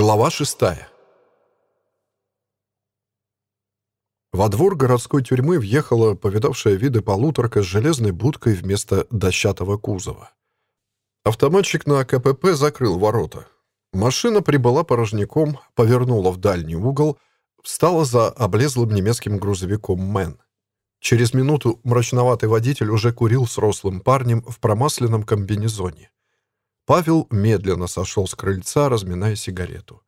Глава шестая. Во двор городской тюрьмы въехала повидавшая виды полуторка с железной будкой вместо дощатого кузова. Автоматчик на КПП закрыл ворота. Машина прибыла порожняком, повернула в дальний угол, встала за облезлым немецким грузовиком «Мэн». Через минуту мрачноватый водитель уже курил с рослым парнем в промасленном комбинезоне. Павел медленно сошел с крыльца, разминая сигарету.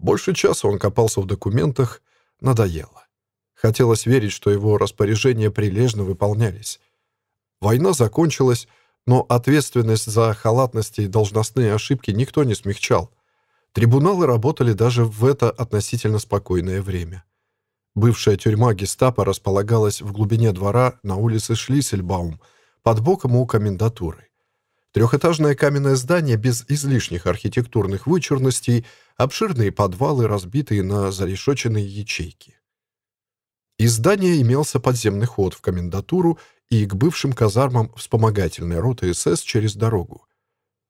Больше часа он копался в документах, надоело. Хотелось верить, что его распоряжения прилежно выполнялись. Война закончилась, но ответственность за халатности и должностные ошибки никто не смягчал. Трибуналы работали даже в это относительно спокойное время. Бывшая тюрьма гестапо располагалась в глубине двора на улице Шлиссельбаум, под боком у комендатуры. Трехэтажное каменное здание без излишних архитектурных вычурностей, обширные подвалы, разбитые на зарешоченные ячейки. Из здания имелся подземный ход в комендатуру и к бывшим казармам вспомогательной роты СС через дорогу.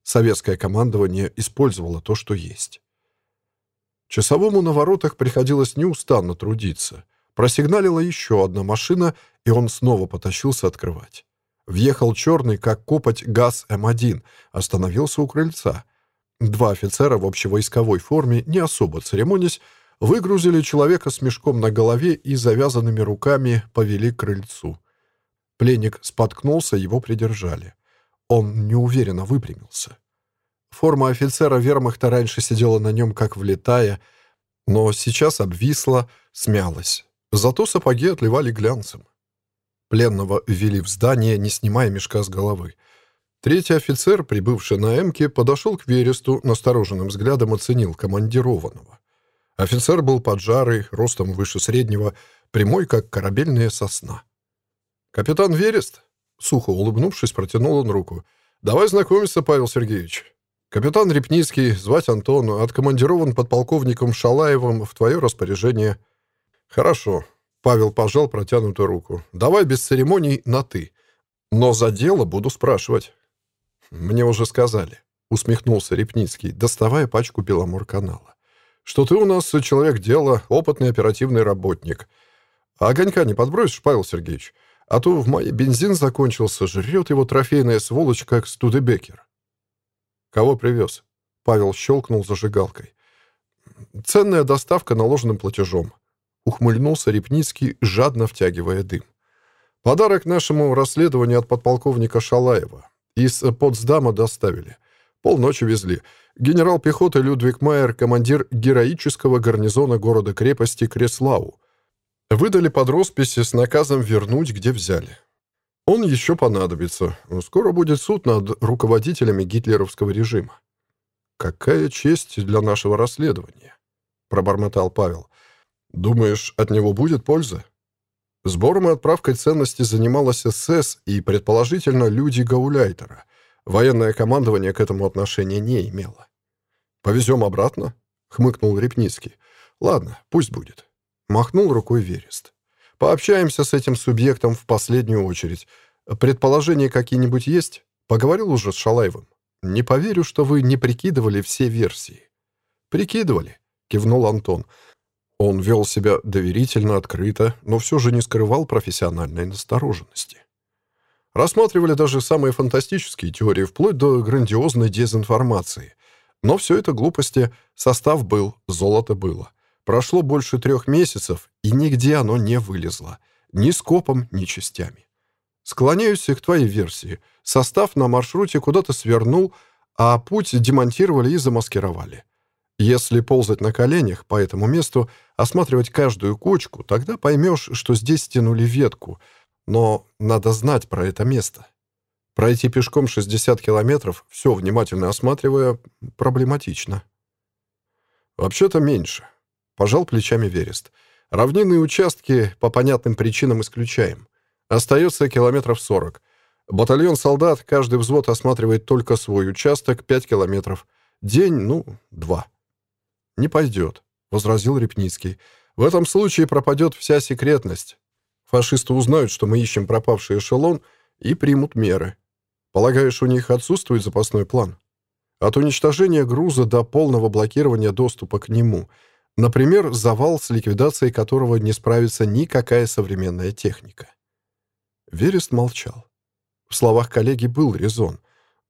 Советское командование использовало то, что есть. Часовому на воротах приходилось неустанно трудиться. Просигналила еще одна машина, и он снова потащился открывать. Въехал черный, как копоть, ГАЗ М1, остановился у крыльца. Два офицера в общевойсковой форме, не особо церемонясь, выгрузили человека с мешком на голове и завязанными руками повели к крыльцу. Пленник споткнулся, его придержали. Он неуверенно выпрямился. Форма офицера вермахта раньше сидела на нем как влетая, но сейчас обвисла, смялась. Зато сапоги отливали глянцем. Пленного ввели в здание, не снимая мешка с головы. Третий офицер, прибывший на «Эмке», подошел к Вересту, настороженным взглядом оценил командированного. Офицер был поджарый, ростом выше среднего, прямой, как корабельная сосна. «Капитан Верест?» Сухо улыбнувшись, протянул он руку. «Давай знакомиться, Павел Сергеевич. Капитан Репницкий, звать Антон, откомандирован подполковником Шалаевым в твое распоряжение». «Хорошо. Павел пожал протянутую руку. «Давай без церемоний на «ты». Но за дело буду спрашивать». «Мне уже сказали», — усмехнулся Репницкий, доставая пачку Беломор-канала. «Что ты у нас человек дела, опытный оперативный работник. А огонька не подбросишь, Павел Сергеевич? А то в мае бензин закончился, жрет его трофейная сволочь, как Студебекер». «Кого привез?» — Павел щелкнул зажигалкой. «Ценная доставка наложенным платежом», ухмыльнулся Репницкий, жадно втягивая дым. «Подарок нашему расследованию от подполковника Шалаева. Из Потсдама доставили. Полночи везли. Генерал пехоты Людвиг Майер, командир героического гарнизона города-крепости Креслау. Выдали под роспись с наказом вернуть, где взяли. Он еще понадобится. Скоро будет суд над руководителями гитлеровского режима. «Какая честь для нашего расследования», — пробормотал Павел. Думаешь, от него будет польза? Сбором и отправкой ценностей занималась СС и, предположительно, люди Гауляйтера. Военное командование к этому отношения не имело. «Повезем обратно?» — хмыкнул Репницкий. «Ладно, пусть будет». Махнул рукой Верест. «Пообщаемся с этим субъектом в последнюю очередь. Предположения какие-нибудь есть?» Поговорил уже с Шалаевым. «Не поверю, что вы не прикидывали все версии». «Прикидывали», — кивнул Антон. Он вел себя доверительно, открыто, но все же не скрывал профессиональной настороженности. Рассматривали даже самые фантастические теории, вплоть до грандиозной дезинформации. Но все это глупости, состав был, золото было. Прошло больше трех месяцев, и нигде оно не вылезло. Ни скопом, ни частями. Склоняюсь к твоей версии. Состав на маршруте куда-то свернул, а путь демонтировали и замаскировали. Если ползать на коленях по этому месту, осматривать каждую кочку, тогда поймешь, что здесь стянули ветку. Но надо знать про это место. Пройти пешком 60 километров, все внимательно осматривая, проблематично. Вообще-то меньше. Пожал плечами Верест. Равнинные участки по понятным причинам исключаем. Остается километров 40. Батальон солдат, каждый взвод осматривает только свой участок 5 километров. День, ну, два. «Не пойдет», — возразил Репницкий. «В этом случае пропадет вся секретность. Фашисты узнают, что мы ищем пропавший эшелон, и примут меры. Полагаешь, у них отсутствует запасной план?» От уничтожения груза до полного блокирования доступа к нему. Например, завал, с ликвидацией которого не справится никакая современная техника. Верест молчал. В словах коллеги был резон.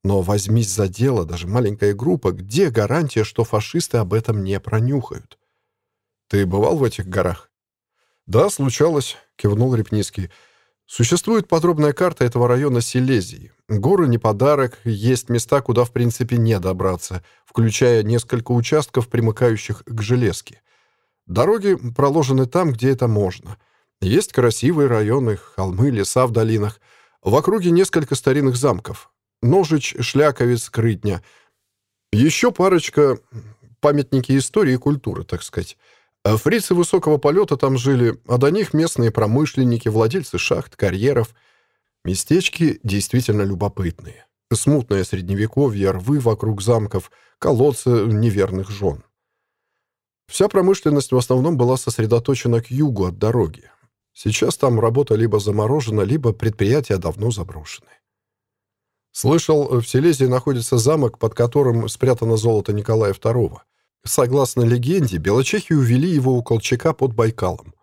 Но возьмись за дело, даже маленькая группа, где гарантия, что фашисты об этом не пронюхают? Ты бывал в этих горах? Да, случалось, кивнул Репницкий. Существует подробная карта этого района Силезии. Горы не подарок, есть места, куда в принципе не добраться, включая несколько участков, примыкающих к железке. Дороги проложены там, где это можно. Есть красивые районы, холмы, леса в долинах. В округе несколько старинных замков. Ножич, Шляковец, Крытня. Еще парочка памятники истории и культуры, так сказать. А фрицы высокого полета там жили, а до них местные промышленники, владельцы шахт, карьеров. Местечки действительно любопытные. Смутное средневековье, рвы вокруг замков, колодцы неверных жен. Вся промышленность в основном была сосредоточена к югу от дороги. Сейчас там работа либо заморожена, либо предприятия давно заброшены. Слышал, в Силезии находится замок, под которым спрятано золото Николая II. Согласно легенде, белочехи увели его у Колчака под Байкалом.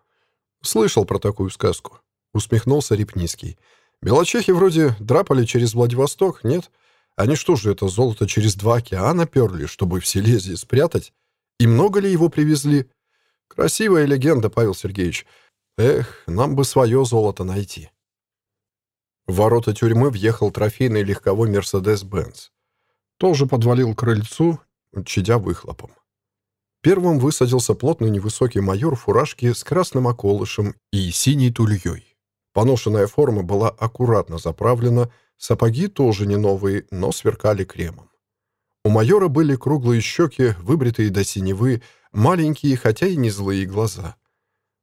«Слышал про такую сказку», — усмехнулся Репницкий. «Белочехи вроде драпали через Владивосток, нет? Они что же это золото через два океана перли, чтобы в Силезии спрятать? И много ли его привезли? Красивая легенда, Павел Сергеевич. Эх, нам бы свое золото найти». В ворота тюрьмы въехал трофейный легковой «Мерседес-Бенц». Тоже подвалил крыльцу, чадя выхлопом. Первым высадился плотный невысокий майор в фуражке с красным околышем и синей тульей. Поношенная форма была аккуратно заправлена, сапоги тоже не новые, но сверкали кремом. У майора были круглые щеки, выбритые до синевы, маленькие, хотя и не злые глаза.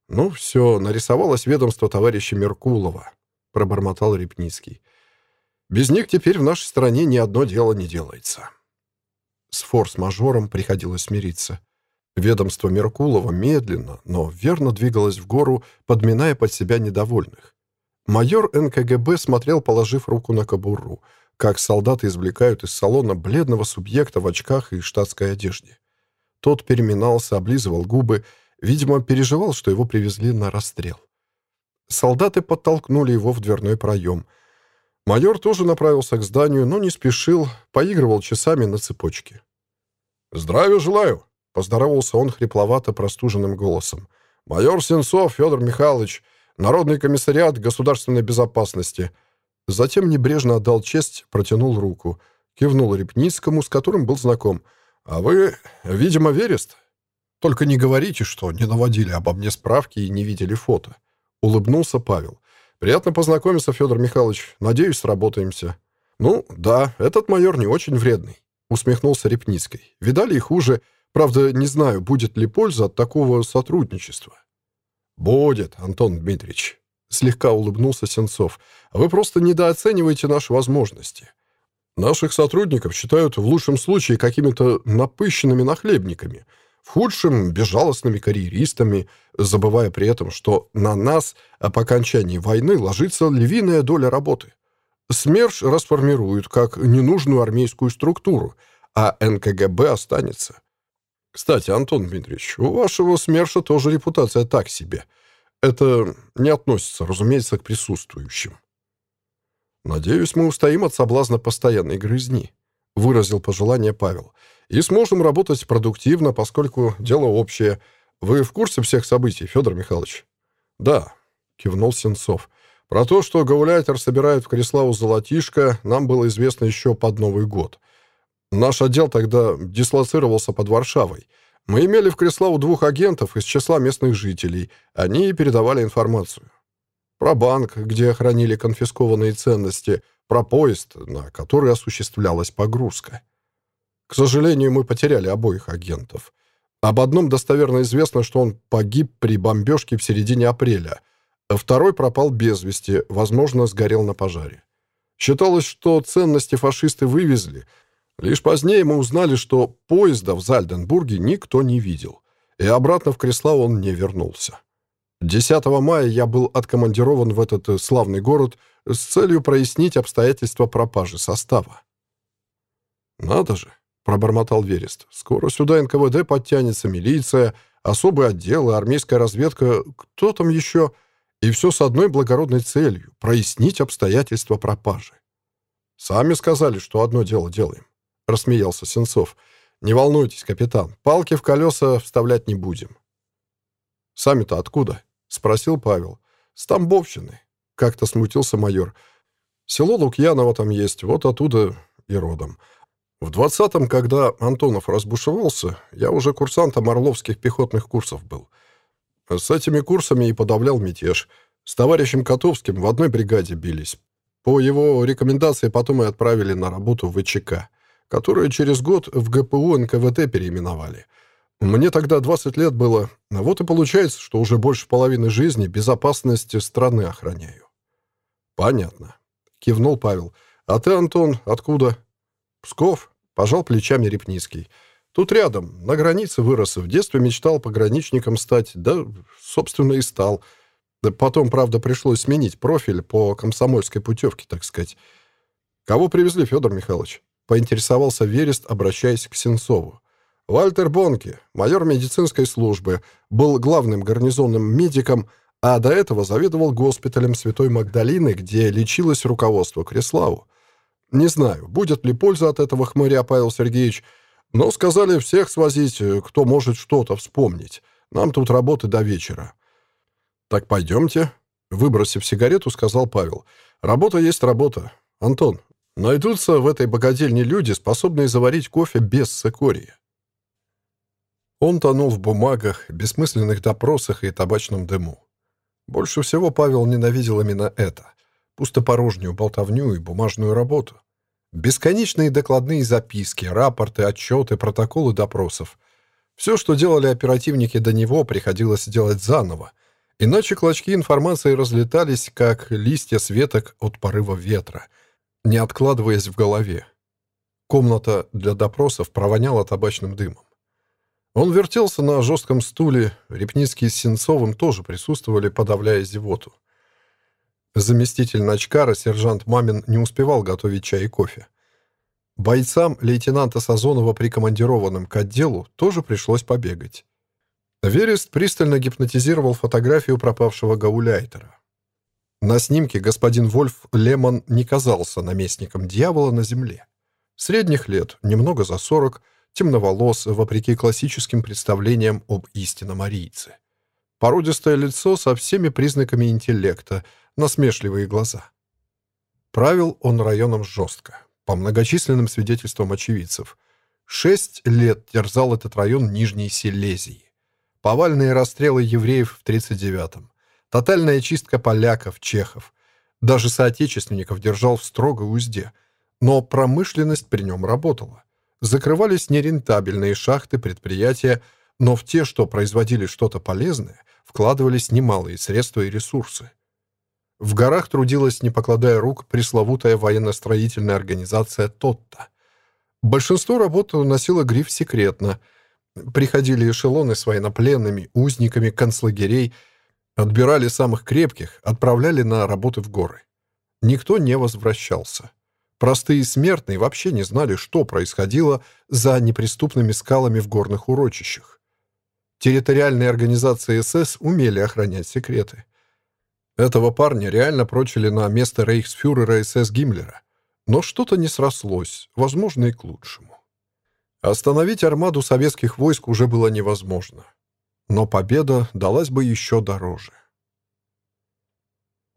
«Ну все, нарисовалось ведомство товарища Меркулова», — пробормотал Репницкий. «Без них теперь в нашей стране ни одно дело не делается». С форс-мажором приходилось смириться. Ведомство Меркулова медленно, но верно двигалось в гору, подминая под себя недовольных. Майор НКГБ смотрел, положив руку на кобуру, как солдаты извлекают из салона бледного субъекта в очках и штатской одежде. Тот переминался, облизывал губы, видимо, переживал, что его привезли на расстрел. Солдаты подтолкнули его в дверной проем. Майор тоже направился к зданию, но не спешил, поигрывал часами на цепочке. «Здравия желаю!» Поздоровался он хрипловато простуженным голосом. «Майор Сенцов Федор Михайлович, Народный комиссариат государственной безопасности». Затем небрежно отдал честь, протянул руку. Кивнул Репницкому, с которым был знаком. «А вы, видимо, Верест?» «Только не говорите, что не наводили обо мне справки и не видели фото». Улыбнулся Павел. «Приятно познакомиться, Федор Михайлович. Надеюсь, сработаемся». «Ну, да, этот майор не очень вредный», — усмехнулся Репницкий. «Видали и хуже. Правда, не знаю, будет ли польза от такого сотрудничества. «Будет, Антон Дмитриевич», — слегка улыбнулся Сенцов. «Вы просто недооцениваете наши возможности. Наших сотрудников считают в лучшем случае какими-то напыщенными нахлебниками, в худшем — безжалостными карьеристами, забывая при этом, что на нас по окончании войны ложится львиная доля работы. СМЕРШ расформируют как ненужную армейскую структуру, а НКГБ останется. Кстати, Антон Дмитриевич, у вашего СМЕРШа тоже репутация так себе. Это не относится, разумеется, к присутствующим. Надеюсь, мы устоим от соблазна постоянной грызни, выразил пожелание Павел. И сможем работать продуктивно, поскольку дело общее. Вы в курсе всех событий, Федор Михайлович? Да, кивнул Сенцов. Про то, что гауляйтер собирает в Криславу золотишко, нам было известно еще под Новый год — Наш отдел тогда дислоцировался под Варшавой. Мы имели в Креславу двух агентов из числа местных жителей. Они передавали информацию. Про банк, где хранили конфискованные ценности, про поезд, на который осуществлялась погрузка. К сожалению, мы потеряли обоих агентов. Об одном достоверно известно, что он погиб при бомбежке в середине апреля. Второй пропал без вести, возможно, сгорел на пожаре. Считалось, что ценности фашисты вывезли, Лишь позднее мы узнали, что поезда в Зальденбурге никто не видел, и обратно в Креслав он не вернулся. 10 мая я был откомандирован в этот э, славный город с целью прояснить обстоятельства пропажи состава. «Надо же!» пробормотал Верест. «Скоро сюда НКВД подтянется, милиция, особые отделы, армейская разведка, кто там еще? И все с одной благородной целью — прояснить обстоятельства пропажи». «Сами сказали, что одно дело делаем», — рассмеялся Сенцов. «Не волнуйтесь, капитан, палки в колеса вставлять не будем». «Сами-то откуда?» — спросил Павел. «С Тамбовщины», — как-то смутился майор. «Село Лукьяново там есть, вот оттуда и родом. В двадцатом, когда Антонов разбушевался, я уже курсантом Орловских пехотных курсов был. С этими курсами и подавлял мятеж. С товарищем Котовским в одной бригаде бились. По его рекомендации потом и отправили на работу в ВЧК, которую через год в ГПУ НКВТ переименовали. Мне тогда 20 лет было, вот и получается, что уже больше половины жизни безопасности страны охраняю. Понятно. Кивнул Павел. А ты, Антон, откуда? Псков? Пожал плечами Репницкий. Тут рядом, на границе вырос. В детстве мечтал пограничником стать. Да, собственно, и стал. Потом, правда, пришлось сменить профиль по комсомольской путевке, так сказать. Кого привезли, Федор Михайлович? Поинтересовался Верест, обращаясь к Сенцову. Вальтер Бонки, майор медицинской службы, был главным гарнизонным медиком, а до этого заведовал госпиталем Святой Магдалины, где лечилось руководство Креславу. Не знаю, будет ли польза от этого хмыря, Павел Сергеевич, но сказали всех свозить, кто может что-то вспомнить. Нам тут работы до вечера. Так пойдемте. Выбросив сигарету, сказал Павел. Работа есть работа. Антон, найдутся в этой богадельне люди, способные заварить кофе без цикория. Он тонул в бумагах, бессмысленных допросах и табачном дыму. Больше всего Павел ненавидел именно это — пустопорожнюю болтовню и бумажную работу. Бесконечные докладные записки, рапорты, отчеты, протоколы допросов. Все, что делали оперативники до него, приходилось делать заново, иначе клочки информации разлетались, как листья светок от порыва ветра, не откладываясь в голове. Комната для допросов провоняла табачным дымом. Он вертелся на жестком стуле, Репницкий с Сенцовым тоже присутствовали, подавляя зевоту. Заместитель начкара, сержант Мамин, не успевал готовить чай и кофе. Бойцам лейтенанта Сазонова, прикомандированным к отделу, тоже пришлось побегать. Верест пристально гипнотизировал фотографию пропавшего гауляйтера. На снимке господин Вольф Лемон не казался наместником дьявола на земле. Средних лет, немного за сорок, темноволос, вопреки классическим представлениям об истинном арийце. Породистое лицо со всеми признаками интеллекта, насмешливые глаза. Правил он районом жестко, по многочисленным свидетельствам очевидцев. Шесть лет терзал этот район Нижней Силезии. Повальные расстрелы евреев в 39-м. Тотальная чистка поляков, чехов. Даже соотечественников держал в строгой узде. Но промышленность при нем работала. Закрывались нерентабельные шахты, предприятия, но в те, что производили что-то полезное, вкладывались немалые средства и ресурсы. В горах трудилась, не покладая рук, пресловутая военно-строительная организация «Тотта». Большинство работ носило гриф «секретно». Приходили эшелоны с военнопленными, узниками концлагерей, отбирали самых крепких, отправляли на работы в горы. Никто не возвращался. Простые смертные вообще не знали, что происходило за неприступными скалами в горных урочищах. Территориальные организации СС умели охранять секреты. Этого парня реально прочили на место рейхсфюрера СС Гиммлера. Но что-то не срослось, возможно, и к лучшему. Остановить армаду советских войск уже было невозможно. Но победа далась бы еще дороже.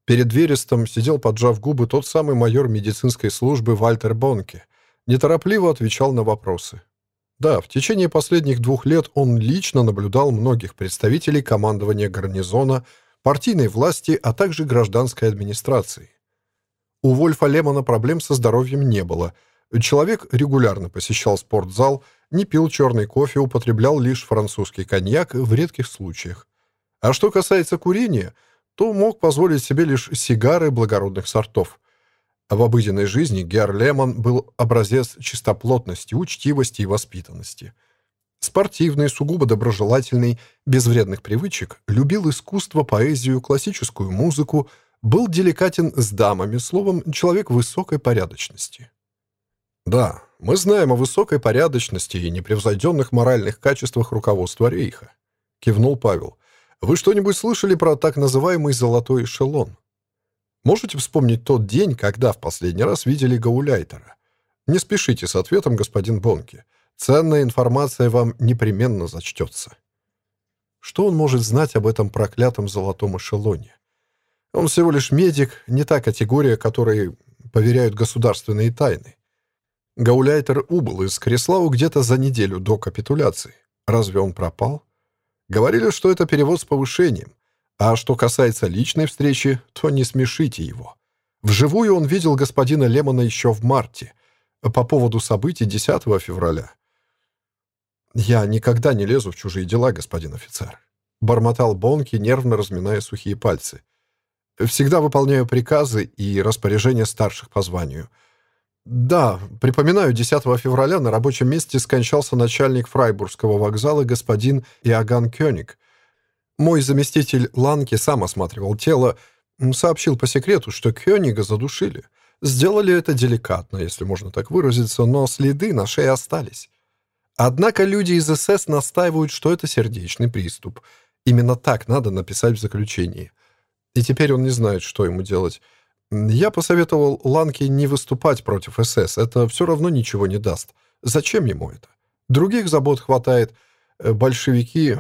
Перед Верестом сидел, поджав губы, тот самый майор медицинской службы Вальтер Бонке. Неторопливо отвечал на вопросы. Да, в течение последних двух лет он лично наблюдал многих представителей командования гарнизона, партийной власти, а также гражданской администрации. У Вольфа Лемона проблем со здоровьем не было. Человек регулярно посещал спортзал, не пил черный кофе, употреблял лишь французский коньяк в редких случаях. А что касается курения – то мог позволить себе лишь сигары благородных сортов. В обыденной жизни Гер Лемон был образец чистоплотности, учтивости и воспитанности. Спортивный, сугубо доброжелательный, без вредных привычек, любил искусство, поэзию, классическую музыку, был деликатен с дамами, словом, человек высокой порядочности. Да, Мы знаем о высокой порядочности и непревзойденных моральных качествах руководства Рейха», — кивнул Павел. «Вы что-нибудь слышали про так называемый «золотой эшелон»?» Можете вспомнить тот день, когда в последний раз видели Гауляйтера? Не спешите с ответом, господин Бонки. Ценная информация вам непременно зачтется. Что он может знать об этом проклятом золотом эшелоне? Он всего лишь медик, не та категория, которой поверяют государственные тайны. Гауляйтер убыл из Креслау где-то за неделю до капитуляции. Разве он пропал? Говорили, что это перевод с повышением. А что касается личной встречи, то не смешите его. Вживую он видел господина Лемона еще в марте, по поводу событий 10 февраля. «Я никогда не лезу в чужие дела, господин офицер», — бормотал Бонки, нервно разминая сухие пальцы. «Всегда выполняю приказы и распоряжения старших по званию. Да, припоминаю, 10 февраля на рабочем месте скончался начальник Фрайбургского вокзала господин Иоганн Кёник. Мой заместитель Ланки сам осматривал тело, сообщил по секрету, что Кёнига задушили. Сделали это деликатно, если можно так выразиться, но следы на шее остались. Однако люди из СС настаивают, что это сердечный приступ. Именно так надо написать в заключении. И теперь он не знает, что ему делать. Я посоветовал Ланке не выступать против СС. Это все равно ничего не даст. Зачем ему это? Других забот хватает. Э, большевики...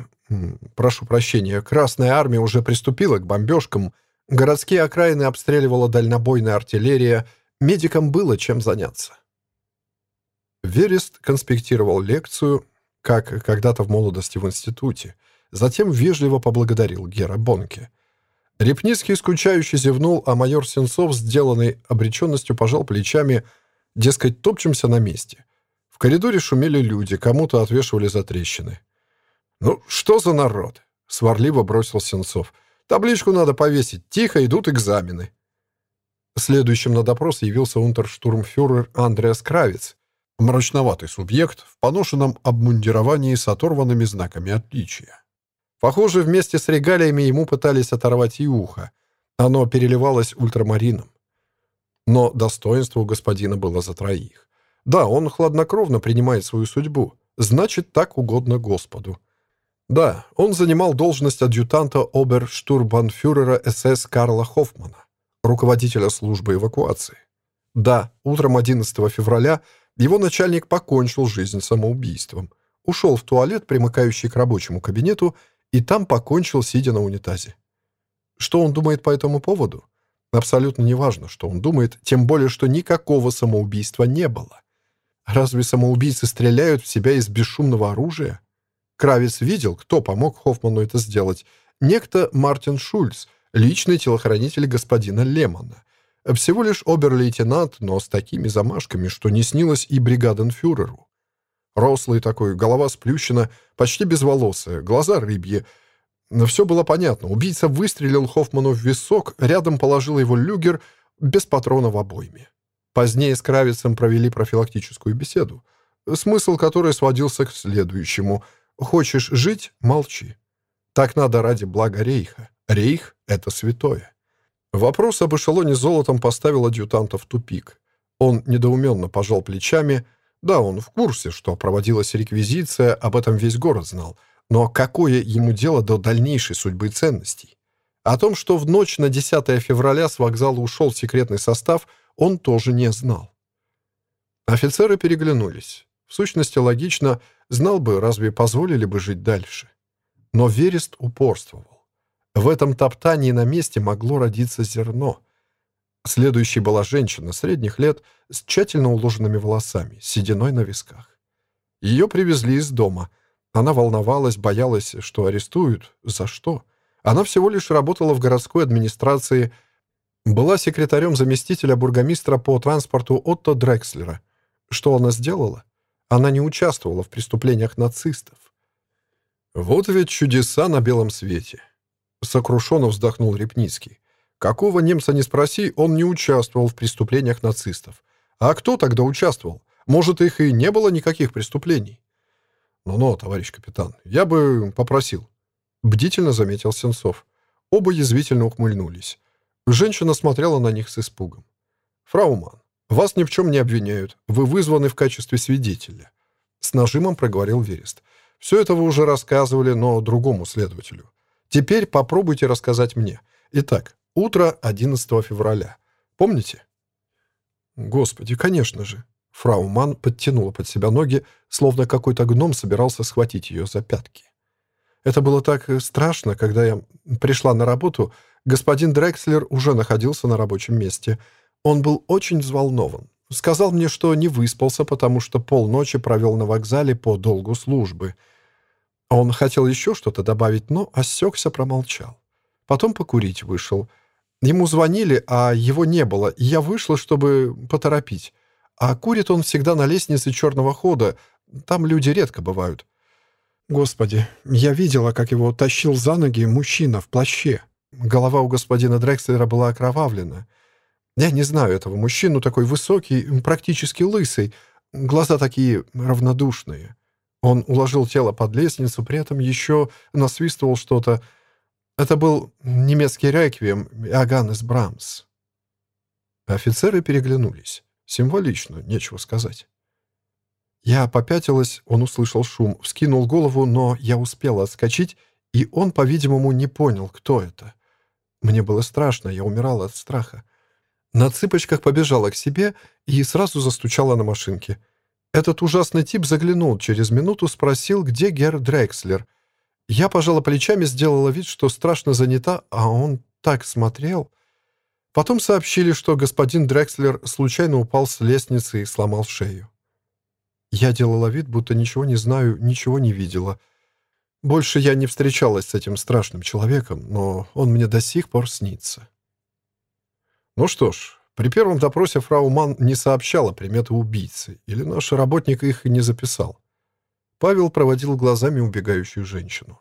Прошу прощения, Красная Армия уже приступила к бомбежкам. Городские окраины обстреливала дальнобойная артиллерия. Медикам было чем заняться. Верест конспектировал лекцию, как когда-то в молодости в институте. Затем вежливо поблагодарил Гера Бонке. Репницкий скучающе зевнул, а майор Сенцов, сделанный обреченностью, пожал плечами, дескать, топчемся на месте. В коридоре шумели люди, кому-то отвешивали за трещины. «Ну, что за народ?» — сварливо бросил Сенцов. «Табличку надо повесить. Тихо, идут экзамены». Следующим на допрос явился унтерштурмфюрер Андреас Кравец, Мрачноватый субъект в поношенном обмундировании с оторванными знаками отличия. Похоже, вместе с регалиями ему пытались оторвать и ухо. Оно переливалось ультрамарином. Но достоинство у господина было за троих. Да, он хладнокровно принимает свою судьбу. Значит, так угодно Господу. Да, он занимал должность адъютанта оберштурбанфюрера СС Карла Хоффмана, руководителя службы эвакуации. Да, утром 11 февраля его начальник покончил жизнь самоубийством. Ушел в туалет, примыкающий к рабочему кабинету, и там покончил, сидя на унитазе. Что он думает по этому поводу? Абсолютно неважно, что он думает, тем более, что никакого самоубийства не было. Разве самоубийцы стреляют в себя из бесшумного оружия? Кравец видел, кто помог Хоффману это сделать. Некто Мартин Шульц, личный телохранитель господина Лемона. Всего лишь обер-лейтенант, но с такими замашками, что не снилось и бригаденфюреру. Рослый такой, голова сплющена, почти безволосая, глаза рыбьи. Но все было понятно. Убийца выстрелил Хоффману в висок, рядом положил его люгер без патрона в обойме. Позднее с Кравицем провели профилактическую беседу, смысл которой сводился к следующему. «Хочешь жить — молчи». Так надо ради блага Рейха. Рейх — это святое. Вопрос об эшелоне золотом поставил адъютанта в тупик. Он недоуменно пожал плечами. Да, он в курсе, что проводилась реквизиция, об этом весь город знал. Но какое ему дело до дальнейшей судьбы ценностей? О том, что в ночь на 10 февраля с вокзала ушел секретный состав, он тоже не знал. Офицеры переглянулись. В сущности, логично, знал бы, разве позволили бы жить дальше. Но Верест упорствовал. В этом топтании на месте могло родиться зерно. Следующей была женщина средних лет с тщательно уложенными волосами, сединой на висках. Ее привезли из дома. Она волновалась, боялась, что арестуют. За что? Она всего лишь работала в городской администрации, была секретарем заместителя бургомистра по транспорту Отто Дрекслера. Что она сделала? Она не участвовала в преступлениях нацистов. Вот ведь чудеса на белом свете. Сокрушенно вздохнул Репницкий. Какого немца не спроси, он не участвовал в преступлениях нацистов. А кто тогда участвовал? Может, их и не было никаких преступлений? «Ну-ну, товарищ капитан, я бы попросил», — бдительно заметил Сенцов. Оба язвительно ухмыльнулись. Женщина смотрела на них с испугом. «Фрауман», Вас ни в чем не обвиняют. Вы вызваны в качестве свидетеля. С нажимом проговорил Верест. Все это вы уже рассказывали, но другому следователю. Теперь попробуйте рассказать мне. Итак, утро 11 февраля. Помните? Господи, конечно же. Фрау Ман подтянула под себя ноги, словно какой-то гном собирался схватить ее за пятки. Это было так страшно, когда я пришла на работу, господин Дрекслер уже находился на рабочем месте. Он был очень взволнован. Сказал мне, что не выспался, потому что полночи провел на вокзале по долгу службы. Он хотел еще что-то добавить, но осекся, промолчал. Потом покурить вышел. Ему звонили, а его не было, и я вышла, чтобы поторопить. А курит он всегда на лестнице черного хода. Там люди редко бывают. Господи, я видела, как его тащил за ноги мужчина в плаще. Голова у господина Дрекслера была окровавлена. Я не знаю этого мужчину, такой высокий, практически лысый, глаза такие равнодушные. Он уложил тело под лестницу, при этом еще насвистывал что-то. Это был немецкий реквием Иоганнес Брамс. Офицеры переглянулись. Символично, нечего сказать. Я попятилась, он услышал шум, вскинул голову, но я успела отскочить, и он, по-видимому, не понял, кто это. Мне было страшно, я умирала от страха. На цыпочках побежала к себе и сразу застучала на машинке. Этот ужасный тип заглянул через минуту, спросил, где Гер Дрекслер. Я пожала плечами, сделала вид, что страшно занята, а он так смотрел. Потом сообщили, что господин Дрекслер случайно упал с лестницы и сломал шею. Я делала вид, будто ничего не знаю, ничего не видела. Больше я не встречалась с этим страшным человеком, но он мне до сих пор снится. Ну что ж, при первом допросе фрау Ман не сообщала приметы убийцы, или наш работник их не записал. Павел проводил глазами убегающую женщину.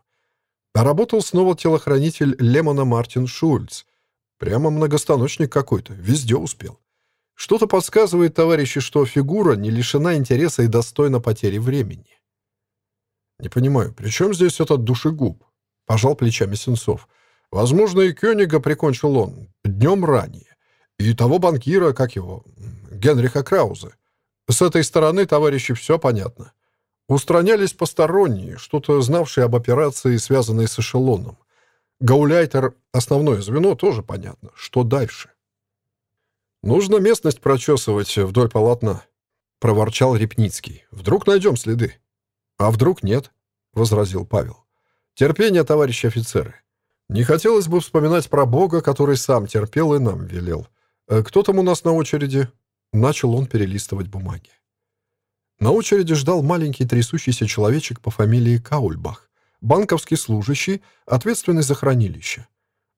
А работал снова телохранитель Лемона Мартин Шульц. Прямо многостаночник какой-то, везде успел. Что-то подсказывает, товарищи, что фигура не лишена интереса и достойна потери времени. «Не понимаю, при чем здесь этот душегуб?» — пожал плечами Сенцов. «Возможно, и Кёнига прикончил он днем ранее. И того банкира, как его, Генриха Крауза. С этой стороны, товарищи, все понятно. Устранялись посторонние, что-то знавшие об операции, связанной с эшелоном. Гауляйтер — основное звено, тоже понятно. Что дальше?» «Нужно местность прочесывать вдоль полотна», — проворчал Репницкий. «Вдруг найдем следы». «А вдруг нет?» — возразил Павел. «Терпение, товарищи офицеры. Не хотелось бы вспоминать про Бога, который сам терпел и нам велел. Э, кто там у нас на очереди?» Начал он перелистывать бумаги. На очереди ждал маленький трясущийся человечек по фамилии Каульбах, банковский служащий, ответственный за хранилище.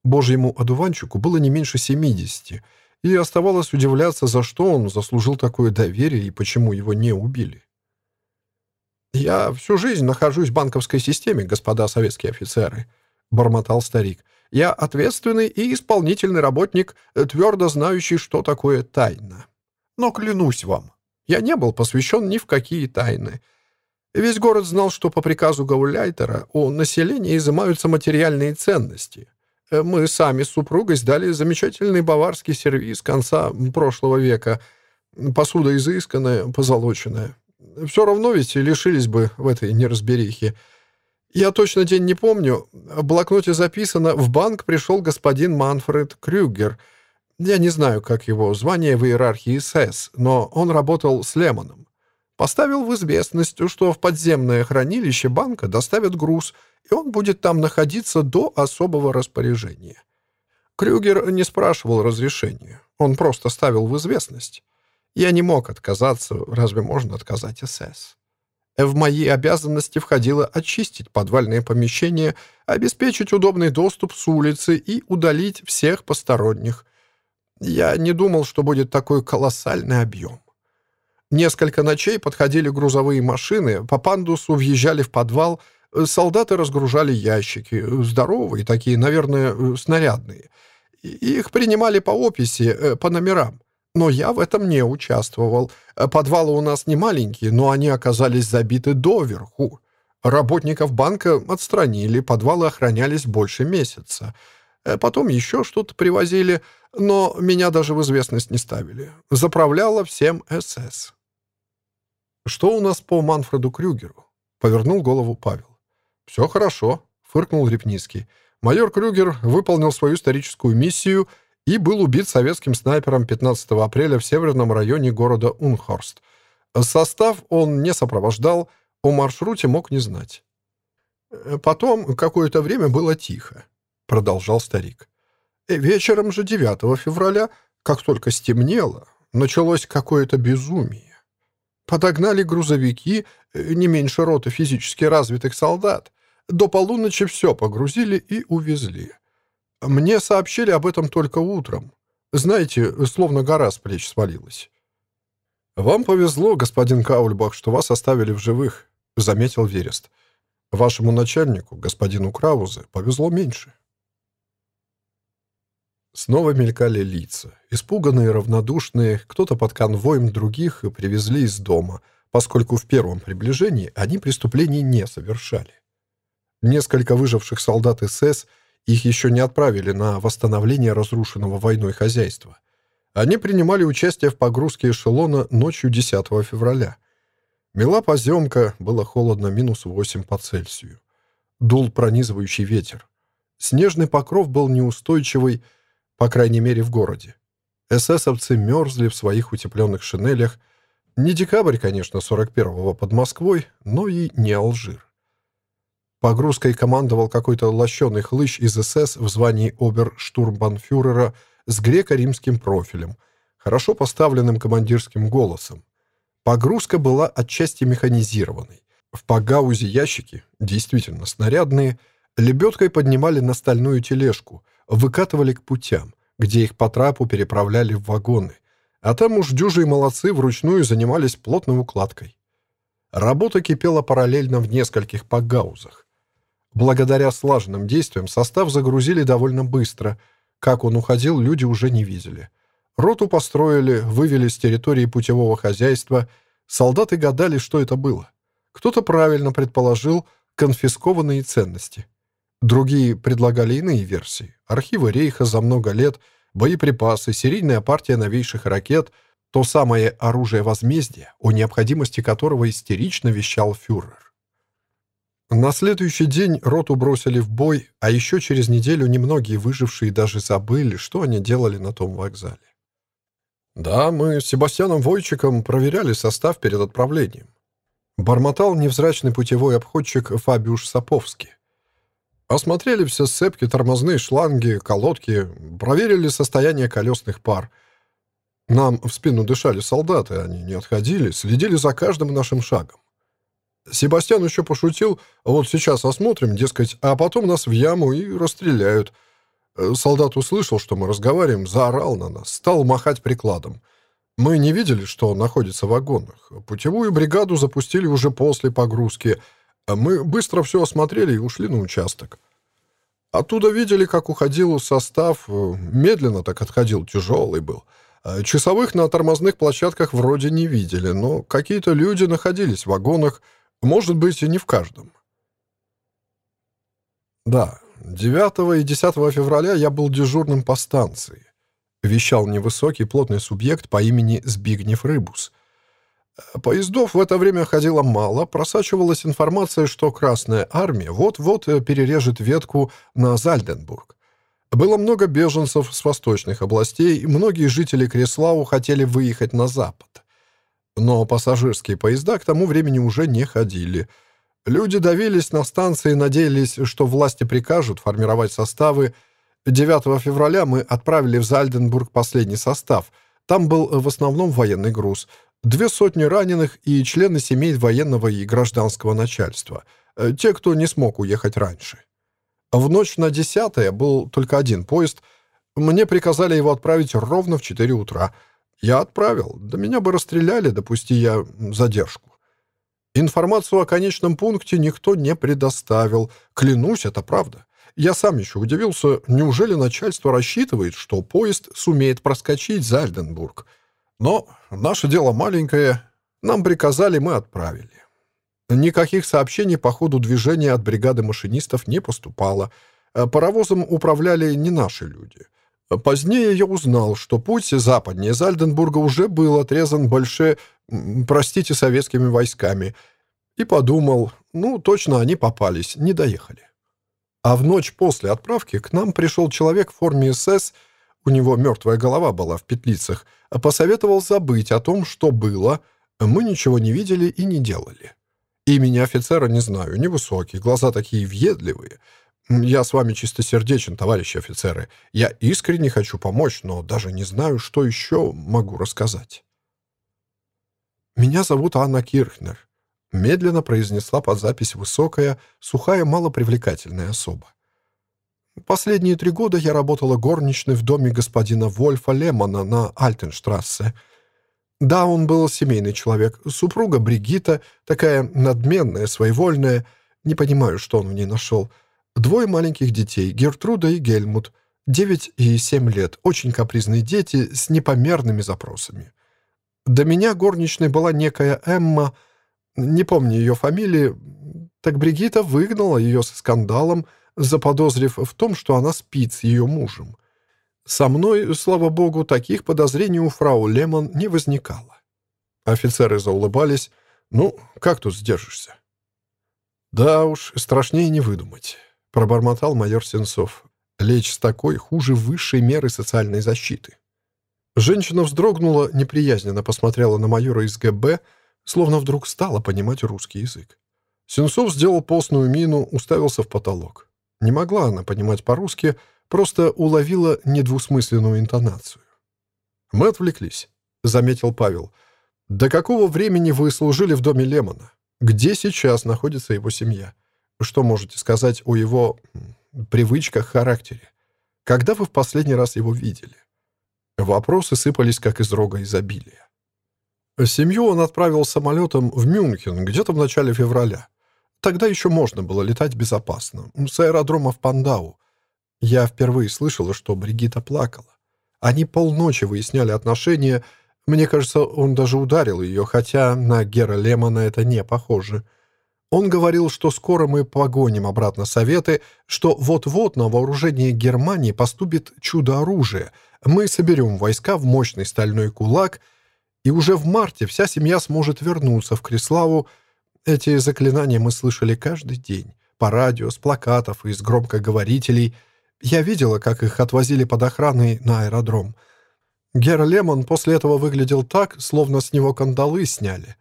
Божьему одуванчику было не меньше семидесяти — и оставалось удивляться, за что он заслужил такое доверие и почему его не убили. «Я всю жизнь нахожусь в банковской системе, господа советские офицеры», — бормотал старик. «Я ответственный и исполнительный работник, твердо знающий, что такое тайна. Но клянусь вам, я не был посвящен ни в какие тайны. Весь город знал, что по приказу Гауляйтера у населения изымаются материальные ценности. Э, мы сами с супругой сдали замечательный баварский сервиз конца прошлого века. Посуда изысканная, позолоченная. Все равно ведь лишились бы в этой неразберихе. Я точно день не помню. В блокноте записано «В банк пришел господин Манфред Крюгер». Я не знаю, как его звание в иерархии СС, но он работал с Лемоном. Поставил в известность, что в подземное хранилище банка доставят груз — и он будет там находиться до особого распоряжения. Крюгер не спрашивал разрешения, он просто ставил в известность. Я не мог отказаться, разве можно отказать СС? В мои обязанности входило очистить подвальные помещения, обеспечить удобный доступ с улицы и удалить всех посторонних. Я не думал, что будет такой колоссальный объем. Несколько ночей подходили грузовые машины, по пандусу въезжали в подвал — Солдаты разгружали ящики, здоровые такие, наверное, снарядные. Их принимали по описи, э, по номерам. Но я в этом не участвовал. Подвалы у нас не маленькие, но они оказались забиты доверху. Работников банка отстранили, подвалы охранялись больше месяца. Э, потом еще что-то привозили, но меня даже в известность не ставили. Заправляла всем СС. «Что у нас по Манфреду Крюгеру?» — повернул голову Павел. «Все хорошо», — фыркнул Репницкий. «Майор Крюгер выполнил свою историческую миссию и был убит советским снайпером 15 апреля в северном районе города Унхорст. Состав он не сопровождал, о маршруте мог не знать. Потом какое-то время было тихо продолжал старик. «Э, вечером же 9 февраля, как только стемнело, началось какое-то безумие. Подогнали грузовики, э, не меньше роты физически развитых солдат. До полуночи все погрузили и увезли. Мне сообщили об этом только утром. Знаете, словно гора с плеч свалилась. «Вам повезло, господин Каульбах, что вас оставили в живых», — заметил Верест. «Вашему начальнику, господину Краузе, повезло меньше». Снова мелькали лица. Испуганные, равнодушные, кто-то под конвоем других привезли из дома, поскольку в первом приближении они преступлений не совершали. Несколько выживших солдат СС их еще не отправили на восстановление разрушенного войной хозяйства. Они принимали участие в погрузке эшелона ночью 10 февраля. Мела поземка, было холодно минус 8 по Цельсию. Дул пронизывающий ветер. Снежный покров был неустойчивый, по крайней мере, в городе. Эсэсовцы мерзли в своих утепленных шинелях. Не декабрь, конечно, 41-го под Москвой, но и не Алжир. Погрузкой командовал какой-то лощеный хлыщ из СС в звании оберштурмбанфюрера с греко-римским профилем, хорошо поставленным командирским голосом. Погрузка была отчасти механизированной. В погаузе ящики, действительно снарядные, лебедкой поднимали на стальную тележку, выкатывали к путям, где их по трапу переправляли в вагоны, а там уж дюжи и молодцы вручную занимались плотной укладкой. Работа кипела параллельно в нескольких погаузах. Благодаря слаженным действиям состав загрузили довольно быстро. Как он уходил, люди уже не видели. Роту построили, вывели с территории путевого хозяйства. Солдаты гадали, что это было. Кто-то правильно предположил конфискованные ценности. Другие предлагали иные версии. Архивы Рейха за много лет, боеприпасы, серийная партия новейших ракет, то самое оружие возмездия, о необходимости которого истерично вещал фюрер. На следующий день роту бросили в бой, а еще через неделю немногие выжившие даже забыли, что они делали на том вокзале. «Да, мы с Себастьяном Войчиком проверяли состав перед отправлением», бормотал невзрачный путевой обходчик Фабиуш Саповский. Осмотрели все сцепки, тормозные шланги, колодки, проверили состояние колесных пар. Нам в спину дышали солдаты, они не отходили, следили за каждым нашим шагом. Себастьян еще пошутил, вот сейчас осмотрим, дескать, а потом нас в яму и расстреляют. Солдат услышал, что мы разговариваем, заорал на нас, стал махать прикладом. Мы не видели, что находится в вагонах. Путевую бригаду запустили уже после погрузки — мы быстро все осмотрели и ушли на участок. Оттуда видели, как уходил состав. Медленно так отходил, тяжелый был. А часовых на тормозных площадках вроде не видели, но какие-то люди находились в вагонах, может быть, и не в каждом. Да, 9 и 10 февраля я был дежурным по станции. Вещал невысокий плотный субъект по имени Збигнев Рыбус — Поездов в это время ходило мало, просачивалась информация, что Красная Армия вот-вот э, перережет ветку на Зальденбург. Было много беженцев с восточных областей, и многие жители Креслау хотели выехать на запад. Но пассажирские поезда к тому времени уже не ходили. Люди давились на станции надеялись, что власти прикажут формировать составы. 9 февраля мы отправили в Зальденбург последний состав. Там был в основном военный груз — две сотни раненых и члены семей военного и гражданского начальства, э, те, кто не смог уехать раньше. В ночь на 10 был только один поезд. Мне приказали его отправить ровно в 4 утра. Я отправил. Да меня бы расстреляли, допусти я задержку. Информацию о конечном пункте никто не предоставил. Клянусь, это правда. Я сам еще удивился, неужели начальство рассчитывает, что поезд сумеет проскочить Зальденбург — но наше дело маленькое. Нам приказали, мы отправили. Никаких сообщений по ходу движения от бригады машинистов не поступало. Паровозом управляли не наши люди. Позднее я узнал, что путь западнее Зальденбурга уже был отрезан больше, простите, советскими войсками. И подумал, ну, точно они попались, не доехали. А в ночь после отправки к нам пришел человек в форме СС, у него мертвая голова была в петлицах, посоветовал забыть о том, что было, мы ничего не видели и не делали. Имени офицера не знаю, невысокий, глаза такие въедливые — «Я с вами чистосердечен, товарищи офицеры. Я искренне хочу помочь, но даже не знаю, что еще могу рассказать». «Меня зовут Анна Кирхнер», — медленно произнесла под запись высокая, сухая, малопривлекательная особа. «Последние три года я работала горничной в доме господина Вольфа Лемона на Альтенштрассе. Да, он был семейный человек. Супруга Бригита, такая надменная, своевольная. Не понимаю, что он в ней нашел». Двое маленьких детей, Гертруда и Гельмут, 9 и 7 лет, очень капризные дети с непомерными запросами. До меня горничной была некая Эмма, не помню ее фамилии, так Бригита выгнала ее со скандалом, заподозрив в том, что она спит с ее мужем. Со мной, слава богу, таких подозрений у фрау Лемон не возникало. Офицеры заулыбались. «Ну, как тут сдержишься?» «Да уж, страшнее не выдумать. — пробормотал майор Сенцов. «Лечь с такой хуже высшей меры социальной защиты». Женщина вздрогнула, неприязненно посмотрела на майора из ГБ, словно вдруг стала понимать русский язык. Сенцов сделал постную мину, уставился в потолок. Не могла она понимать по-русски, просто уловила недвусмысленную интонацию. «Мы отвлеклись», — заметил Павел. «До какого времени вы служили в доме Лемона? Где сейчас находится его семья?» Что можете сказать о его привычках, характере? Когда вы в последний раз его видели? Вопросы сыпались, как из рога изобилия. Семью он отправил самолетом в Мюнхен где-то в начале февраля. Тогда еще можно было летать безопасно, с аэродрома в Пандау. Я впервые слышала, что Бригита плакала. Они полночи выясняли отношения. Мне кажется, он даже ударил ее, хотя на Гера Лемона это не похоже. — он говорил, что скоро мы погоним обратно Советы, что вот-вот на вооружение Германии поступит чудо-оружие. Мы соберем войска в мощный стальной кулак, и уже в марте вся семья сможет вернуться в Креславу. Эти заклинания мы слышали каждый день. По радио, с плакатов и с громкоговорителей. Я видела, как их отвозили под охраной на аэродром. Гер Лемон после этого выглядел так, словно с него кандалы сняли.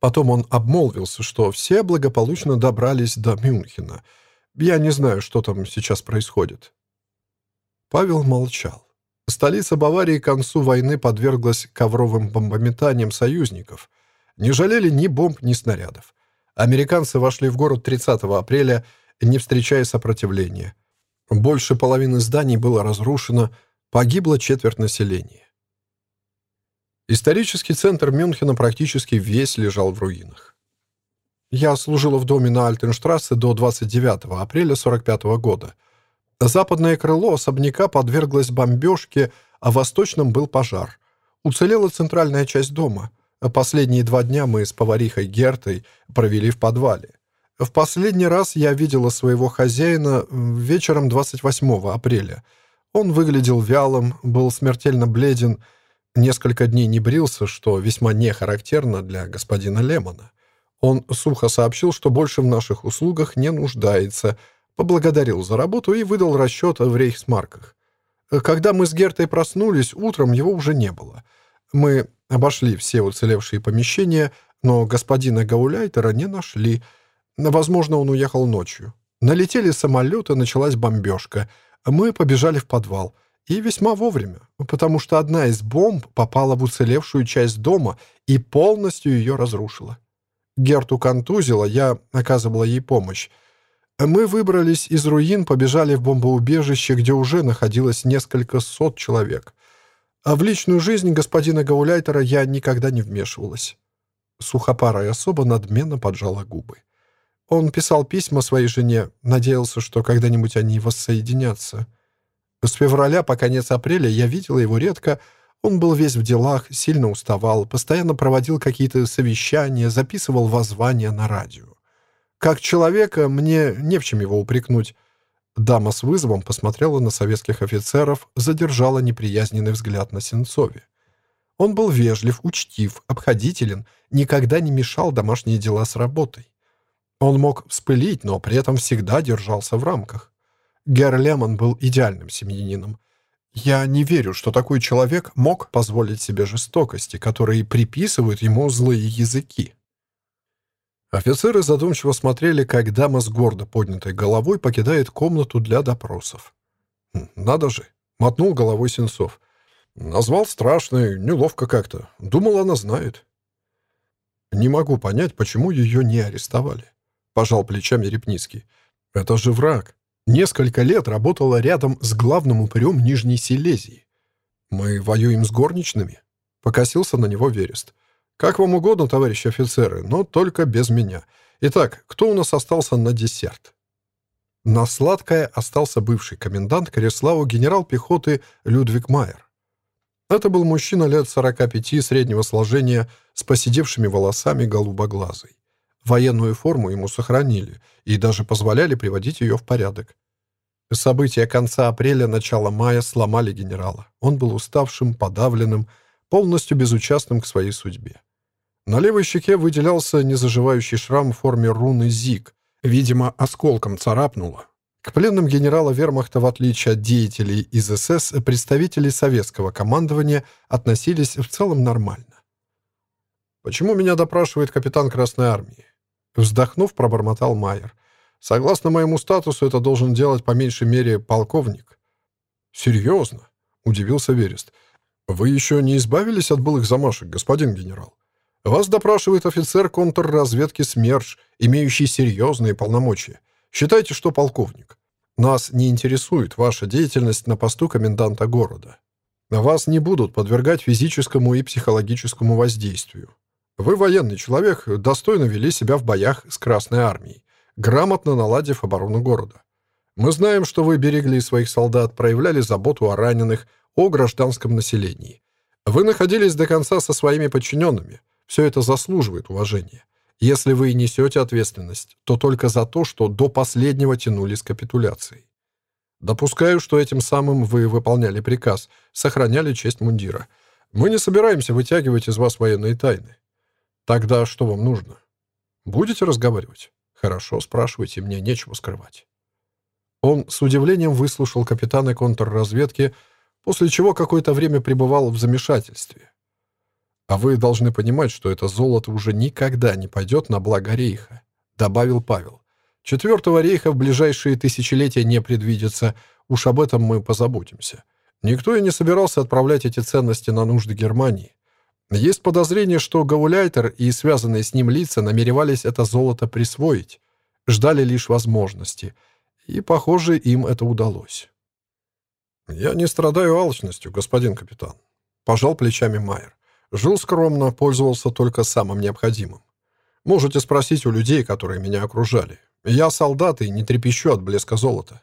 Потом он обмолвился, что все благополучно добрались до Мюнхена. Я не знаю, что там сейчас происходит. Павел молчал. Столица Баварии к концу войны подверглась ковровым бомбометаниям союзников. Не жалели ни бомб, ни снарядов. Американцы вошли в город 30 апреля, не встречая сопротивления. Больше половины зданий было разрушено, погибло четверть населения. Исторический центр Мюнхена практически весь лежал в руинах. Я служила в доме на Альтенштрассе до 29 апреля 45 года. Западное крыло особняка подверглось бомбежке, а в восточном был пожар. Уцелела центральная часть дома. Последние два дня мы с поварихой Гертой провели в подвале. В последний раз я видела своего хозяина вечером 28 апреля. Он выглядел вялым, был смертельно бледен, Несколько дней не брился, что весьма не характерно для господина Лемона. Он сухо сообщил, что больше в наших услугах не нуждается, поблагодарил за работу и выдал расчет в рейхсмарках. Когда мы с Гертой проснулись, утром его уже не было. Мы обошли все уцелевшие помещения, но господина Гауляйтера не нашли. Возможно, он уехал ночью. Налетели самолеты, началась бомбежка. Мы побежали в подвал. И весьма вовремя, потому что одна из бомб попала в уцелевшую часть дома и полностью ее разрушила. Герту контузила, я оказывала ей помощь. Мы выбрались из руин, побежали в бомбоубежище, где уже находилось несколько сот человек. А в личную жизнь господина Гауляйтера я никогда не вмешивалась. Сухопарая особо надменно поджала губы. Он писал письма своей жене, надеялся, что когда-нибудь они воссоединятся. С февраля по конец апреля я видела его редко. Он был весь в делах, сильно уставал, постоянно проводил какие-то совещания, записывал воззвания на радио. Как человека мне не в чем его упрекнуть. Дама с вызовом посмотрела на советских офицеров, задержала неприязненный взгляд на Сенцове. Он был вежлив, учтив, обходителен, никогда не мешал домашние дела с работой. Он мог вспылить, но при этом всегда держался в рамках. Герр Лемон был идеальным семьянином. Я не верю, что такой человек мог позволить себе жестокости, которые приписывают ему злые языки. Офицеры задумчиво смотрели, как дама с гордо поднятой головой покидает комнату для допросов. «Хм, «Надо же!» — мотнул головой Сенцов. «Назвал страшный, неловко как-то. Думал, она знает». «Не могу понять, почему ее не арестовали», — пожал плечами Репницкий. «Это же враг. Несколько лет работала рядом с главным упырем Нижней Силезии. Мы воюем с горничными?» — покосился на него Верест. «Как вам угодно, товарищи офицеры, но только без меня. Итак, кто у нас остался на десерт?» На сладкое остался бывший комендант Кореславу генерал пехоты Людвиг Майер. Это был мужчина лет 45 среднего сложения с посидевшими волосами голубоглазый. Военную форму ему сохранили и даже позволяли приводить ее в порядок. События конца апреля-начала мая сломали генерала. Он был уставшим, подавленным, полностью безучастным к своей судьбе. На левой щеке выделялся незаживающий шрам в форме руны ЗИГ. Видимо, осколком царапнуло. К пленным генерала вермахта, в отличие от деятелей из СС, представители советского командования относились в целом нормально. «Почему меня допрашивает капитан Красной Армии?» Вздохнув, пробормотал Майер. «Согласно моему статусу, это должен делать по меньшей мере полковник». «Серьезно?» — удивился Верест. «Вы еще не избавились от былых замашек, господин генерал? Вас допрашивает офицер контрразведки СМЕРШ, имеющий серьезные полномочия. Считайте, что полковник. Нас не интересует ваша деятельность на посту коменданта города. Вас не будут подвергать физическому и психологическому воздействию. Вы военный человек, достойно вели себя в боях с Красной Армией, грамотно наладив оборону города. Мы знаем, что вы берегли своих солдат, проявляли заботу о раненых, о гражданском населении. Вы находились до конца со своими подчиненными. Все это заслуживает уважения. Если вы и несете ответственность, то только за то, что до последнего тянули с капитуляцией. Допускаю, что этим самым вы выполняли приказ, сохраняли честь мундира. Мы не собираемся вытягивать из вас военные тайны. Тогда что вам нужно? Будете разговаривать? Хорошо, спрашивайте, мне нечего скрывать. Он с удивлением выслушал капитана контрразведки, после чего какое-то время пребывал в замешательстве. А вы должны понимать, что это золото уже никогда не пойдет на благо рейха, добавил Павел. Четвертого рейха в ближайшие тысячелетия не предвидится, уж об этом мы позаботимся. Никто и не собирался отправлять эти ценности на нужды Германии. Есть подозрение, что Гауляйтер и связанные с ним лица намеревались это золото присвоить, ждали лишь возможности, и, похоже, им это удалось. «Я не страдаю алчностью, господин капитан», — пожал плечами Майер. «Жил скромно, пользовался только самым необходимым. Можете спросить у людей, которые меня окружали. Я солдат и не трепещу от блеска золота».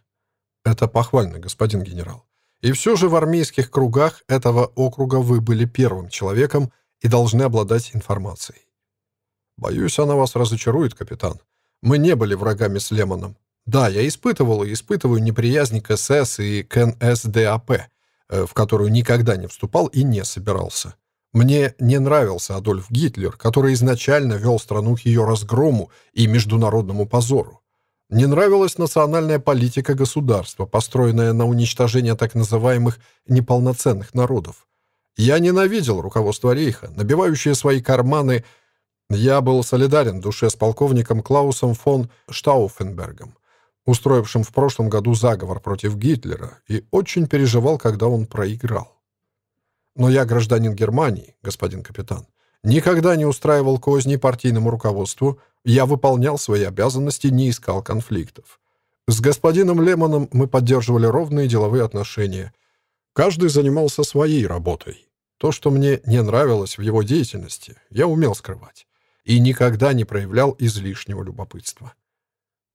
«Это похвально, господин генерал. И все же в армейских кругах этого округа вы были первым человеком и должны обладать информацией. Боюсь, она вас разочарует, капитан. Мы не были врагами с Лемоном. Да, я испытывал и испытываю неприязнь к СС и к НСДАП, э, в которую никогда не вступал и не собирался. Мне не нравился Адольф Гитлер, который изначально вел страну к ее разгрому и международному позору. Не нравилась национальная политика государства, построенная на уничтожении так называемых неполноценных народов. Я ненавидел руководство Рейха, набивающее свои карманы. Я был солидарен в душе с полковником Клаусом фон Штауфенбергом, устроившим в прошлом году заговор против Гитлера, и очень переживал, когда он проиграл. Но я гражданин Германии, господин капитан. Никогда не устраивал козни партийному руководству, я выполнял свои обязанности, не искал конфликтов. С господином Лемоном мы поддерживали ровные деловые отношения. Каждый занимался своей работой. То, что мне не нравилось в его деятельности, я умел скрывать. И никогда не проявлял излишнего любопытства.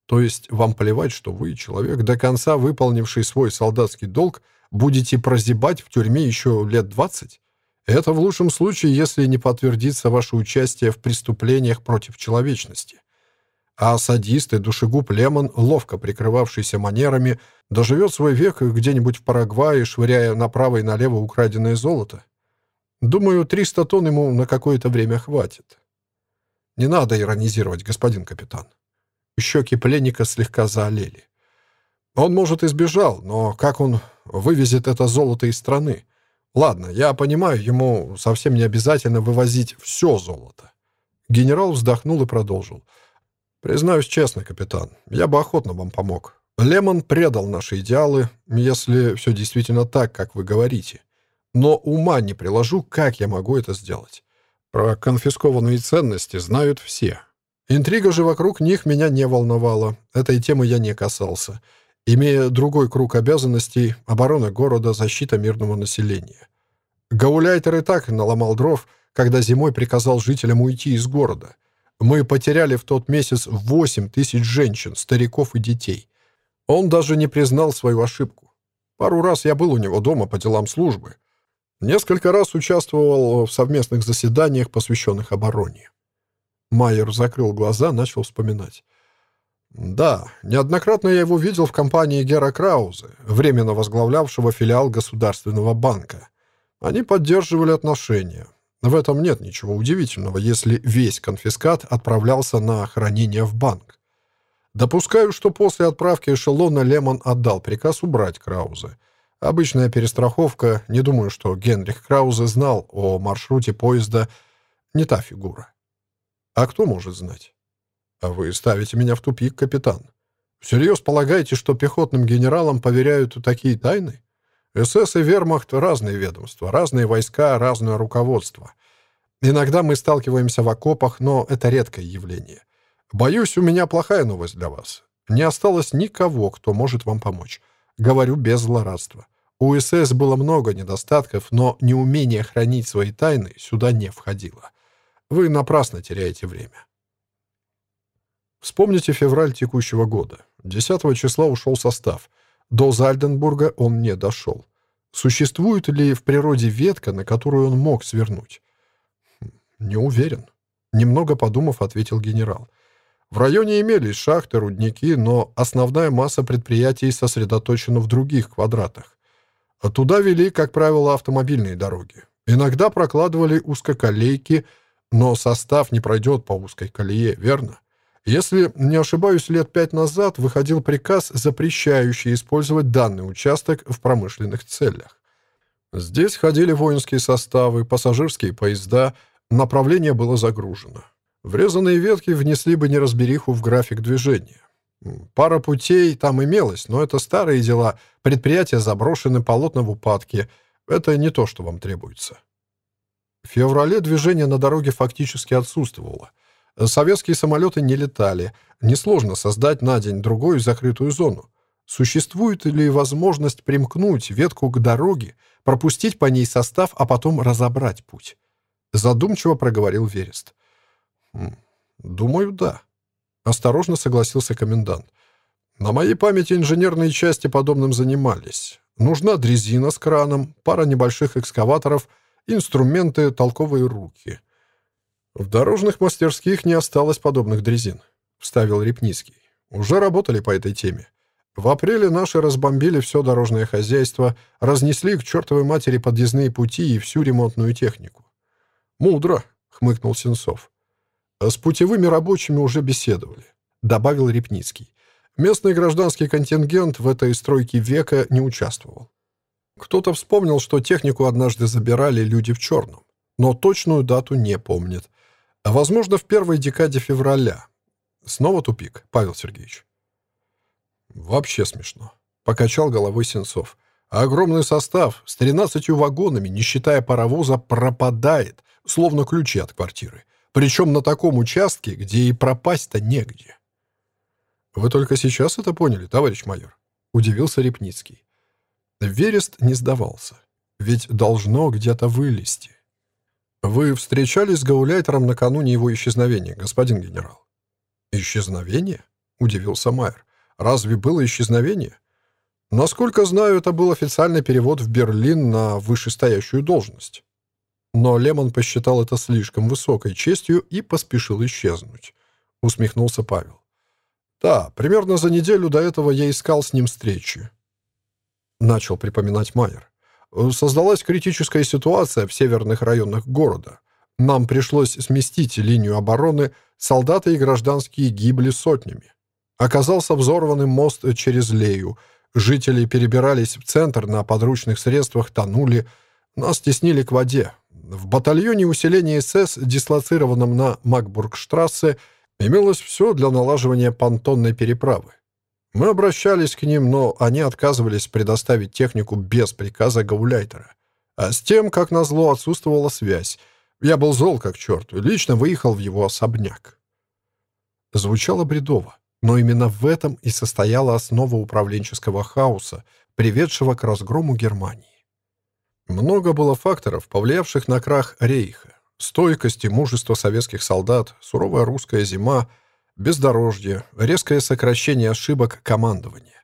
То есть вам плевать, что вы, человек, до конца выполнивший свой солдатский долг, будете прозябать в тюрьме еще лет двадцать? Это в лучшем случае, если не подтвердится ваше участие в преступлениях против человечности. а садист и душегуб Лемон, ловко прикрывавшийся манерами, доживет свой век где-нибудь в Парагвае, швыряя направо и налево украденное золото? Думаю, 300 тонн ему на какое-то время хватит. Не надо иронизировать, господин капитан. Щеки пленника слегка заолели. Он, может, и сбежал, но как он вывезет это золото из страны? Ладно, я понимаю, ему совсем не обязательно вывозить все золото. Генерал вздохнул и продолжил. Признаюсь честно, капитан, я бы охотно вам помог. Лемон предал наши идеалы, если все действительно так, как вы говорите. Но ума не приложу, как я могу это сделать. Про конфискованные ценности знают все. Интрига же вокруг них меня не волновала. Этой темы я не касался имея другой круг обязанностей — оборона города, защита мирного населения. Гауляйтер и так наломал дров, когда зимой приказал жителям уйти из города. Мы потеряли в тот месяц 8 тысяч женщин, стариков и детей. Он даже не признал свою ошибку. Пару раз я был у него дома по делам службы. Несколько раз участвовал в совместных заседаниях, посвященных обороне. Майер закрыл глаза, начал вспоминать. Да, неоднократно я его видел в компании Гера Краузе, временно возглавлявшего филиал Государственного банка. Они поддерживали отношения. В этом нет ничего удивительного, если весь конфискат отправлялся на хранение в банк. Допускаю, что после отправки эшелона Лемон отдал приказ убрать Краузе. Обычная перестраховка, не думаю, что Генрих Краузе знал о маршруте поезда, не та фигура. А кто может знать? А вы ставите меня в тупик, капитан. Всерьез полагаете, что пехотным генералам поверяют такие тайны? СС и Вермахт — разные ведомства, разные войска, разное руководство. Иногда мы сталкиваемся в окопах, но это редкое явление. Боюсь, у меня плохая новость для вас. Не осталось никого, кто может вам помочь. Говорю без злорадства. У СС было много недостатков, но неумение хранить свои тайны сюда не входило. Вы напрасно теряете время. Вспомните февраль текущего года. 10 числа ушел состав. До Зальденбурга он не дошел. Существует ли в природе ветка, на которую он мог свернуть? Хм, не уверен. Немного подумав, ответил генерал. В районе имелись шахты, рудники, но основная масса предприятий сосредоточена в других квадратах. А туда вели, как правило, автомобильные дороги. Иногда прокладывали узкоколейки, но состав не пройдет по узкой колее, верно? Если не ошибаюсь, лет пять назад выходил приказ, запрещающий использовать данный участок в промышленных целях. Здесь ходили воинские составы, пассажирские поезда, направление было загружено. Врезанные ветки внесли бы неразбериху в график движения. Пара путей там имелось, но это старые дела, предприятия заброшены, полотна в упадке. Это не то, что вам требуется. В феврале движение на дороге фактически отсутствовало — Советские самолеты не летали. Несложно создать на день-другой закрытую зону. Существует ли возможность примкнуть ветку к дороге, пропустить по ней состав, а потом разобрать путь? Задумчиво проговорил Верест. «Хм, «Думаю, да», — осторожно согласился комендант. «На моей памяти инженерные части подобным занимались. Нужна дрезина с краном, пара небольших экскаваторов, инструменты, толковые руки. «В дорожных мастерских не осталось подобных дрезин», — вставил Репницкий. «Уже работали по этой теме. В апреле наши разбомбили все дорожное хозяйство, разнесли к чертовой матери подъездные пути и всю ремонтную технику». «Мудро», — хмыкнул Сенцов. «С путевыми рабочими уже беседовали», — добавил Репницкий. Местный гражданский контингент в этой стройке века не участвовал. Кто-то вспомнил, что технику однажды забирали люди в черном, но точную дату не помнит. А возможно, в первой декаде февраля. Снова тупик, Павел Сергеевич. Вообще смешно. Покачал головой Сенцов. огромный состав с 13 вагонами, не считая паровоза, пропадает, словно ключи от квартиры. Причем на таком участке, где и пропасть-то негде. «Вы только сейчас это поняли, товарищ майор?» — удивился Репницкий. Верест не сдавался. Ведь должно где-то вылезти. «Вы встречались с Гауляйтером накануне его исчезновения, господин генерал?» «Исчезновение?» — удивился Майер. «Разве было исчезновение?» «Насколько знаю, это был официальный перевод в Берлин на вышестоящую должность». Но Лемон посчитал это слишком высокой честью и поспешил исчезнуть. Усмехнулся Павел. Да, примерно за неделю до этого я искал с ним встречи. Начал припоминать Майер. Создалась критическая ситуация в северных районах города. Нам пришлось сместить линию обороны, солдаты и гражданские гибли сотнями. Оказался взорванный мост через Лею. Жители перебирались в центр на подручных средствах, тонули. Нас теснили к воде. В батальоне усиления СС, дислоцированном на Макбургштрассе, имелось все для налаживания понтонной переправы. Мы обращались к ним, но они отказывались предоставить технику без приказа Гауляйтера. А с тем, как назло, отсутствовала связь. Я был зол как черт, лично выехал в его особняк. Звучало бредово, но именно в этом и состояла основа управленческого хаоса, приведшего к разгрому Германии. Много было факторов, повлиявших на крах Рейха. Стойкость и мужество советских солдат, суровая русская зима — бездорожье, резкое сокращение ошибок командования.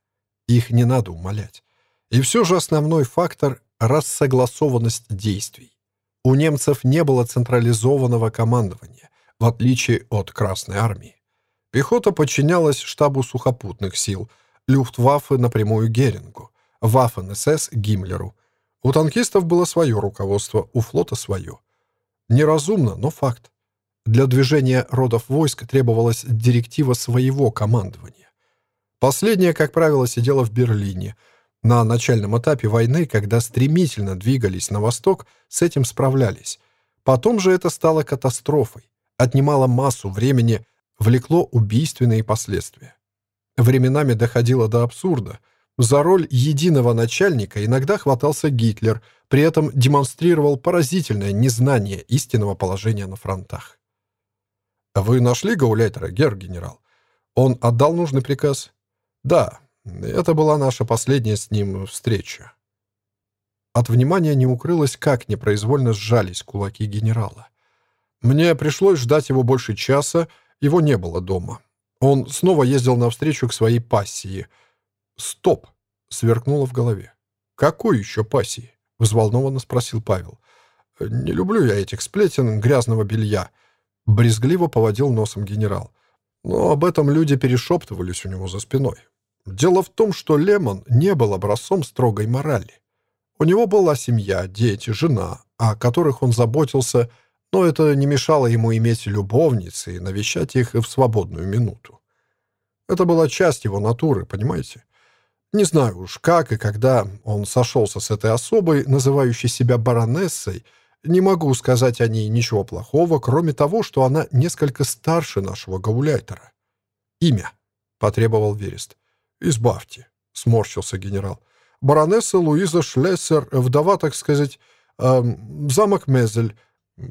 Их не надо умолять. И все же основной фактор — рассогласованность действий. У немцев не было централизованного командования, в отличие от Красной Армии. Пехота подчинялась штабу сухопутных сил, Люфтваффе напрямую Герингу, Ваффен-СС Гиммлеру. У танкистов было свое руководство, у флота свое. Неразумно, но факт. Для движения родов войск требовалась директива своего командования. Последняя, как правило, сидела в Берлине. На начальном этапе войны, когда стремительно двигались на восток, с этим справлялись. Потом же это стало катастрофой, отнимало массу времени, влекло убийственные последствия. Временами доходило до абсурда. За роль единого начальника иногда хватался Гитлер, при этом демонстрировал поразительное незнание истинного положения на фронтах. «Вы нашли Гауляйтера, герр-генерал? Он отдал нужный приказ?» «Да, это была наша последняя с ним встреча». От внимания не укрылось, как непроизвольно сжались кулаки генерала. Мне пришлось ждать его больше часа, его не было дома. Он снова ездил навстречу к своей пассии. «Стоп!» — сверкнуло в голове. «Какой еще пассии?» — взволнованно спросил Павел. «Не люблю я этих сплетен грязного белья. Брезгливо поводил носом генерал. Но об этом люди перешептывались у него за спиной. Дело в том, что Лемон не был образцом строгой морали. У него была семья, дети, жена, о которых он заботился, но это не мешало ему иметь любовницы и навещать их в свободную минуту. Это была часть его натуры, понимаете? Не знаю уж, как и когда он сошелся с этой особой, называющей себя баронессой, не могу сказать о ней ничего плохого, кроме того, что она несколько старше нашего гауляйтера. «Имя», — потребовал Верест. «Избавьте», — сморщился генерал. «Баронесса Луиза Шлессер, вдова, так сказать, э, замок Мезель.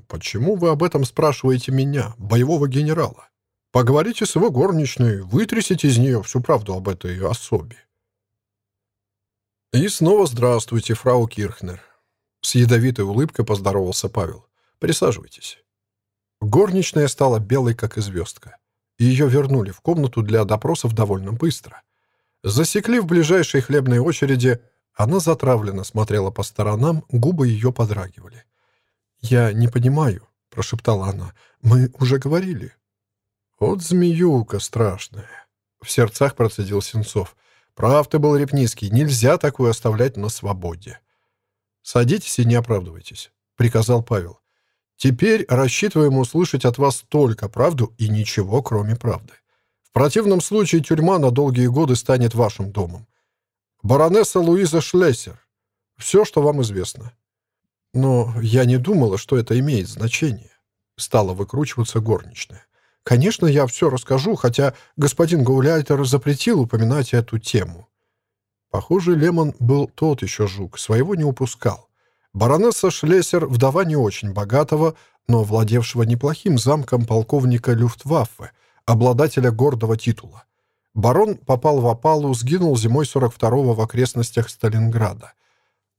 Почему вы об этом спрашиваете меня, боевого генерала? Поговорите с его горничной, вытрясите из нее всю правду об этой особе». И снова здравствуйте, фрау Кирхнер. С ядовитой улыбкой поздоровался Павел. «Присаживайтесь». Горничная стала белой, как и звездка. Ее вернули в комнату для допросов довольно быстро. Засекли в ближайшей хлебной очереди. Она затравленно смотрела по сторонам, губы ее подрагивали. «Я не понимаю», — прошептала она. «Мы уже говорили». «Вот змеюка страшная», — в сердцах процедил Сенцов. «Прав ты был, Репницкий, нельзя такую оставлять на свободе». «Садитесь и не оправдывайтесь», — приказал Павел. «Теперь рассчитываем услышать от вас только правду и ничего, кроме правды. В противном случае тюрьма на долгие годы станет вашим домом. Баронесса Луиза Шлессер. Все, что вам известно». «Но я не думала, что это имеет значение», — стала выкручиваться горничная. «Конечно, я все расскажу, хотя господин Гауляйтер запретил упоминать эту тему. Похоже, Лемон был тот еще жук, своего не упускал. Баронесса Шлессер, вдова не очень богатого, но владевшего неплохим замком полковника Люфтваффе, обладателя гордого титула. Барон попал в опалу, сгинул зимой 42-го в окрестностях Сталинграда.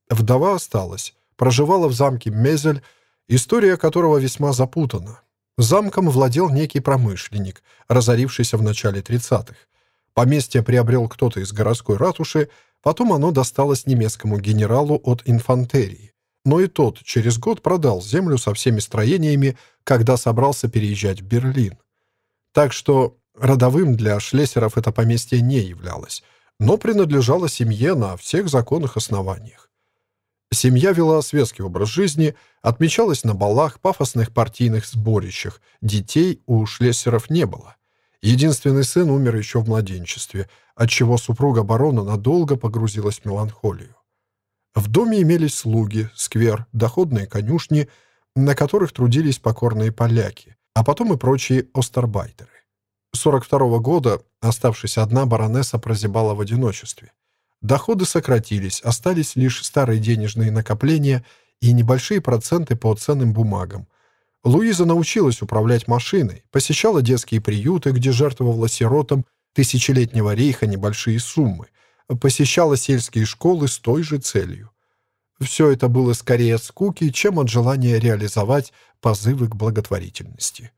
Вдова осталась, проживала в замке Мезель, история которого весьма запутана. Замком владел некий промышленник, разорившийся в начале 30-х. Поместье приобрел кто-то из городской ратуши, потом оно досталось немецкому генералу от инфантерии. Но и тот через год продал землю со всеми строениями, когда собрался переезжать в Берлин. Так что Родовым для шлессеров это поместье не являлось, но принадлежало семье на всех законных основаниях. Семья вела светский образ жизни, отмечалась на балах, пафосных партийных сборищах. Детей у шлессеров не было. Единственный сын умер еще в младенчестве, отчего супруга барона надолго погрузилась в меланхолию. В доме имелись слуги, сквер, доходные конюшни, на которых трудились покорные поляки, а потом и прочие остарбайтеры. 42 -го года, оставшись одна, баронесса прозябала в одиночестве. Доходы сократились, остались лишь старые денежные накопления и небольшие проценты по ценным бумагам. Луиза научилась управлять машиной, посещала детские приюты, где жертвовала сиротам тысячелетнего рейха небольшие суммы, посещала сельские школы с той же целью. Все это было скорее от скуки, чем от желания реализовать позывы к благотворительности.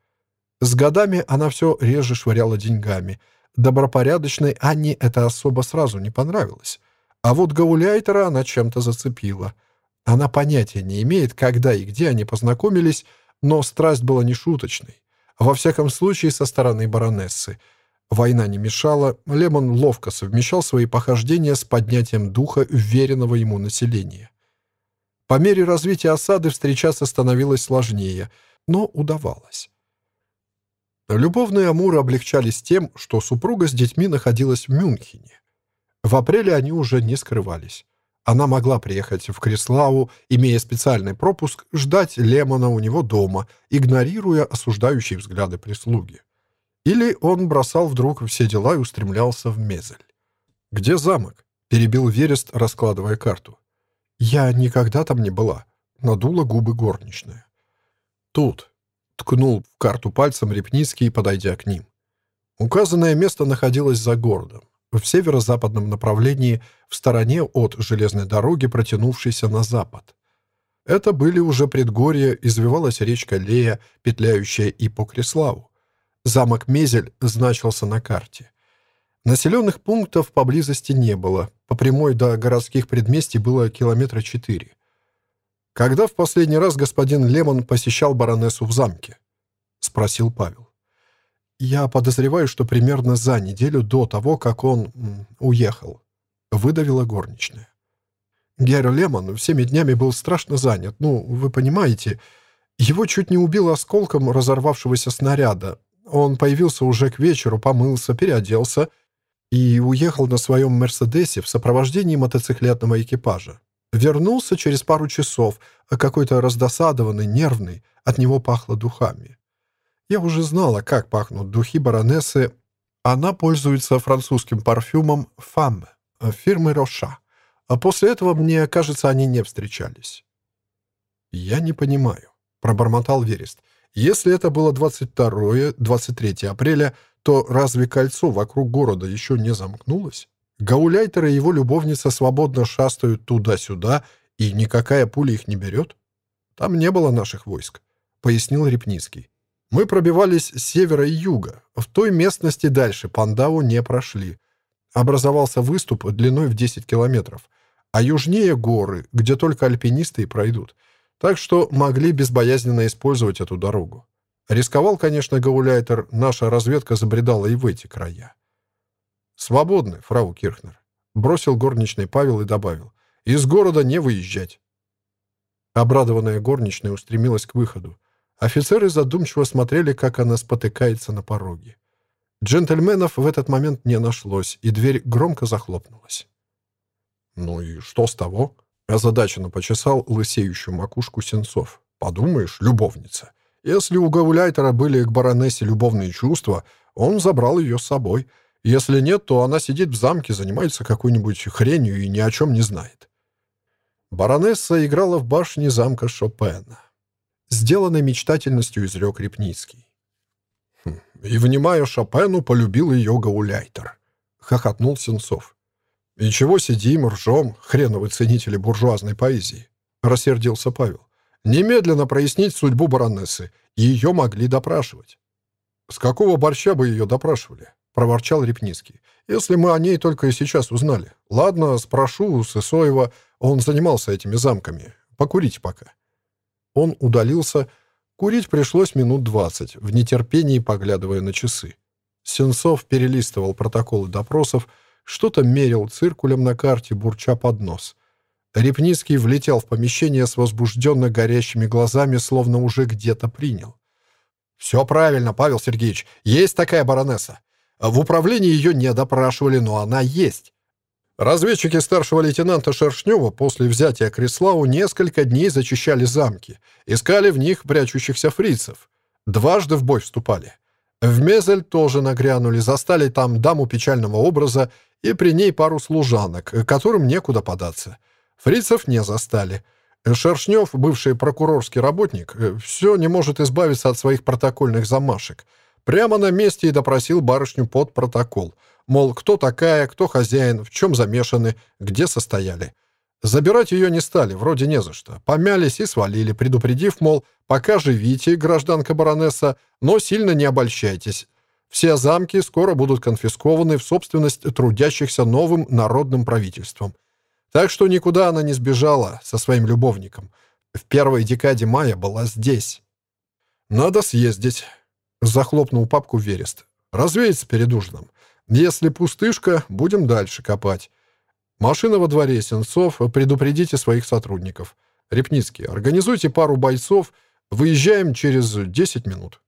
С годами она все реже швыряла деньгами. Добропорядочной Анне это особо сразу не понравилось. А вот Гауляйтера она чем-то зацепила. Она понятия не имеет, когда и где они познакомились, но страсть была нешуточной. Во всяком случае, со стороны баронессы. Война не мешала, Лемон ловко совмещал свои похождения с поднятием духа веренного ему населения. По мере развития осады встречаться становилось сложнее, но удавалось. Любовные амуры облегчались тем, что супруга с детьми находилась в Мюнхене. В апреле они уже не скрывались. Она могла приехать в Креславу, имея специальный пропуск, ждать Лемона у него дома, игнорируя осуждающие взгляды прислуги. Или он бросал вдруг все дела и устремлялся в Мезель. «Где замок?» — перебил Верест, раскладывая карту. «Я никогда там не была», — надула губы горничная. «Тут», ткнул в карту пальцем Репницкий, подойдя к ним. Указанное место находилось за городом, в северо-западном направлении, в стороне от железной дороги, протянувшейся на запад. Это были уже предгорья, извивалась речка Лея, петляющая и по Креславу. Замок Мезель значился на карте. Населенных пунктов поблизости не было, по прямой до городских предместий было километра четыре. «Когда в последний раз господин Лемон посещал баронессу в замке?» — спросил Павел. «Я подозреваю, что примерно за неделю до того, как он уехал», — выдавила горничная. Герр Лемон всеми днями был страшно занят. Ну, вы понимаете, его чуть не убило осколком разорвавшегося снаряда. Он появился уже к вечеру, помылся, переоделся и уехал на своем «Мерседесе» в сопровождении мотоциклетного экипажа. Вернулся через пару часов, а какой-то раздосадованный, нервный, от него пахло духами. Я уже знала, как пахнут духи баронессы. Она пользуется французским парфюмом «Фам» фирмы «Роша». А после этого, мне кажется, они не встречались. «Я не понимаю», — пробормотал Верест. «Если это было 22-23 апреля, то разве кольцо вокруг города еще не замкнулось?» Гауляйтер и его любовница свободно шастают туда-сюда, и никакая пуля их не берет? Там не было наших войск, — пояснил Репницкий. Мы пробивались с севера и юга. В той местности дальше Пандаву не прошли. Образовался выступ длиной в 10 километров. А южнее горы, где только альпинисты и пройдут. Так что могли безбоязненно использовать эту дорогу. Рисковал, конечно, Гауляйтер, наша разведка забредала и в эти края. «Свободны, фрау Кирхнер», — бросил горничный Павел и добавил. «Из города не выезжать». Обрадованная горничная устремилась к выходу. Офицеры задумчиво смотрели, как она спотыкается на пороге. Джентльменов в этот момент не нашлось, и дверь громко захлопнулась. «Ну и что с того?» — озадаченно почесал лысеющую макушку Сенцов. «Подумаешь, любовница. Если у Гауляйтера были к баронессе любовные чувства, он забрал ее с собой, если нет, то она сидит в замке, занимается какой-нибудь хренью и ни о чем не знает. Баронесса играла в башне замка Шопена. Сделанной мечтательностью изрек Репницкий. «Хм, «И, внимая Шопену, полюбил ее Гауляйтер», — хохотнул Сенцов. «И чего сидим, ржем, хреновы ценители буржуазной поэзии?» — рассердился Павел. «Немедленно прояснить судьбу баронессы, ее могли допрашивать». «С какого борща бы ее допрашивали?» — проворчал Репницкий. «Если мы о ней только и сейчас узнали. Ладно, спрошу у Сысоева, он занимался этими замками. Покурите пока». Он удалился. Курить пришлось минут двадцать, в нетерпении поглядывая на часы. Сенцов перелистывал протоколы допросов, что-то мерил циркулем на карте, бурча под нос. Репницкий влетел в помещение с возбужденно горящими глазами, словно уже где-то принял. «Все правильно, Павел Сергеевич. Есть такая баронесса. В управлении ее не допрашивали, но она есть. Разведчики старшего лейтенанта Шершнева после взятия Креслау несколько дней зачищали замки, искали в них прячущихся фрицев. Дважды в бой вступали. В Мезель тоже нагрянули, застали там даму печального образа и при ней пару служанок, которым некуда податься. Фрицев не застали. Шершнев, бывший прокурорский работник, все не может избавиться от своих протокольных замашек. Прямо на месте и допросил барышню под протокол. Мол, кто такая, кто хозяин, в чем замешаны, где состояли. Забирать ее не стали, вроде не за что. Помялись и свалили, предупредив, мол, пока живите, гражданка баронесса, но сильно не обольщайтесь. Все замки скоро будут конфискованы в собственность трудящихся новым народным правительством. Так что никуда она не сбежала со своим любовником. В первой декаде мая была здесь. «Надо съездить», — захлопнул папку Верест. «Развеяться перед ужином. Если пустышка, будем дальше копать. Машина во дворе Сенцов, предупредите своих сотрудников. Репницкий, организуйте пару бойцов, выезжаем через 10 минут».